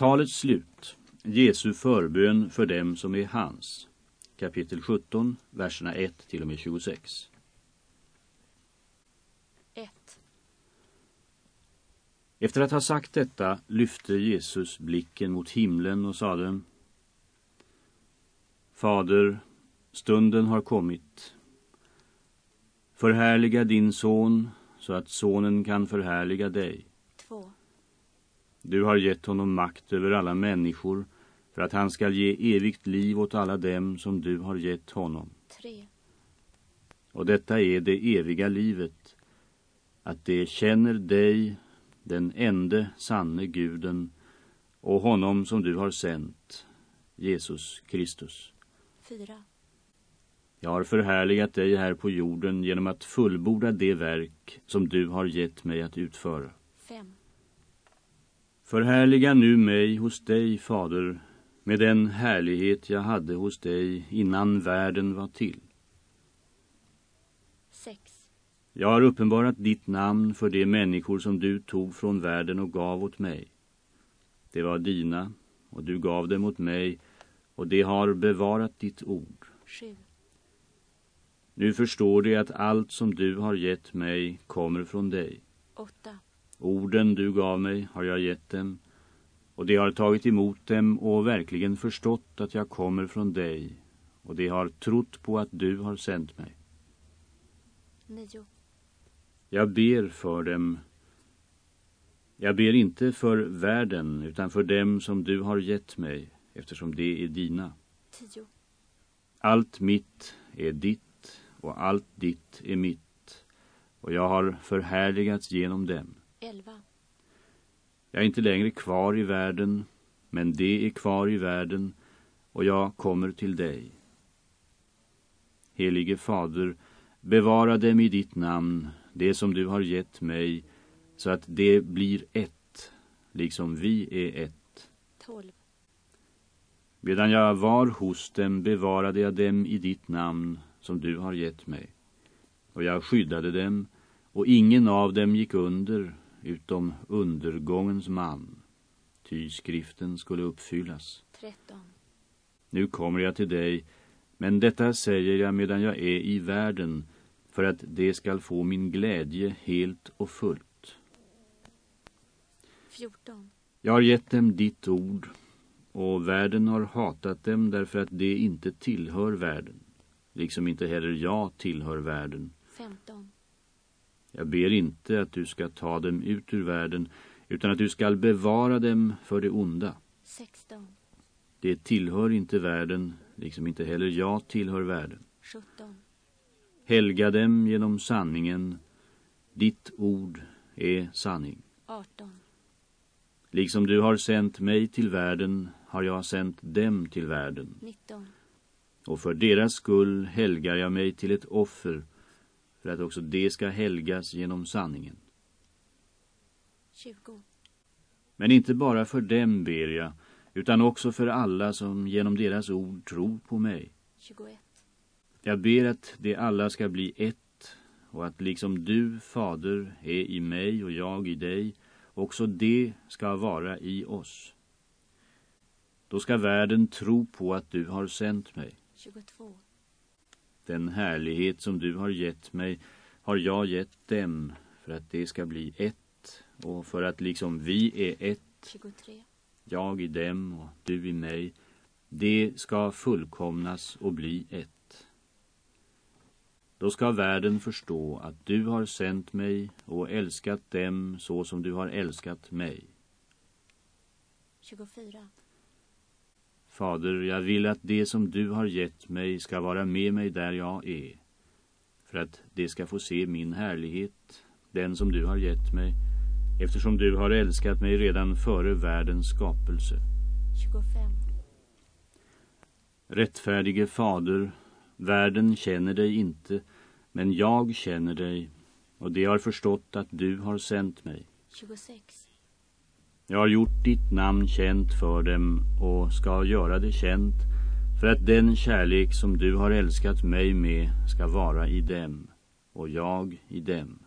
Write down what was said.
Talets slut. Jesu förbön för dem som är hans. Kapitel 17, verserna 1 till och med 26. 1. Efter att ha sagt detta lyfte Jesus blicken mot himlen och sade Fader, stunden har kommit. Förhärliga din son så att sonen kan förhärliga dig. 2. Du har gett honom makt över alla människor för att han skall ge evigt liv åt alla dem som du har gett honom. 3. Och detta är det eviga livet, att det känner dig, den ende sanne guden, och honom som du har sänt, Jesus Kristus. 4. Jag har förhärligat dig här på jorden genom att fullborda det verk som du har gett mig att utföra. 5. Förhärliga nu mig hos dig, Fader, med den härlighet jag hade hos dig innan världen var till. 6. Jag har uppenbarat ditt namn för de människor som du tog från världen och gav åt mig. Det var dina, och du gav dem åt mig, och de har bevarat ditt ord. 7. Nu förstår de att allt som du har gett mig kommer från dig. 8. Orden du gav mig har jag gett dem, och de har tagit emot dem och verkligen förstått att jag kommer från dig, och de har trott på att du har sänt mig. 9. Jag ber för dem. Jag ber inte för världen utan för dem som du har gett mig eftersom det är dina. 10. Allt mitt är ditt och allt ditt är mitt och jag har förhärligats genom dem. 11. Jag är inte längre kvar i världen men det är kvar i världen och jag kommer till dig. Helige Fader, bevara dem i ditt namn, det som du har gett mig, så att det blir ett, liksom vi är ett. 12. Medan jag var hos dem bevarade jag dem i ditt namn, som du har gett mig. Och jag skyddade dem, och ingen av dem gick under, utom undergångens man. Ty skriften skulle uppfyllas. 13. Nu kommer jag till dig, men detta säger jag medan jag är i världen, för att det skall få min glädje helt och fullt. 14. Jag har gett dem ditt ord, och världen har hatat dem därför att det inte tillhör världen, liksom inte heller jag tillhör världen. 15. Jag ber inte att du ska ta dem ut ur världen, utan att du skall bevara dem för det onda. 16. Det tillhör inte världen, liksom inte heller jag tillhör världen. 17. Helga dem genom sanningen. Ditt ord är sanning. 18. Liksom du har sänt mig till världen har jag sänt dem till världen. 19. Och för deras skull helgar jag mig till ett offer för att också det ska helgas genom sanningen. 20. Men inte bara för dem ber jag, utan också för alla som genom deras ord tror på mig. 21. Jag ber att de alla ska bli ett och att liksom du, Fader, är i mig och jag i dig, också det ska vara i oss. Då ska världen tro på att du har sänt mig. 22. Den härlighet som du har gett mig har jag gett dem för att det ska bli ett och för att liksom vi är ett, 23. jag i dem och du i mig, det ska fullkomnas och bli ett. Då ska världen förstå att du har sänt mig och älskat dem så som du har älskat mig. 24. Fader, jag vill att det som du har gett mig ska vara med mig där jag är, för att det ska få se min härlighet, den som du har gett mig, eftersom du har älskat mig redan före världens skapelse. 25. Rättfärdige Fader, världen känner dig inte, men jag känner dig, och det har förstått att du har sänt mig. 26. Jag har gjort ditt namn känt för dem och ska göra det känt för att den kärlek som du har älskat mig med ska vara i dem och jag i dem.